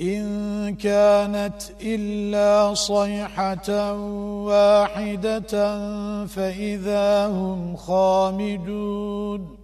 إن كانت إلا صيحة واحدة فإذا هم خامدون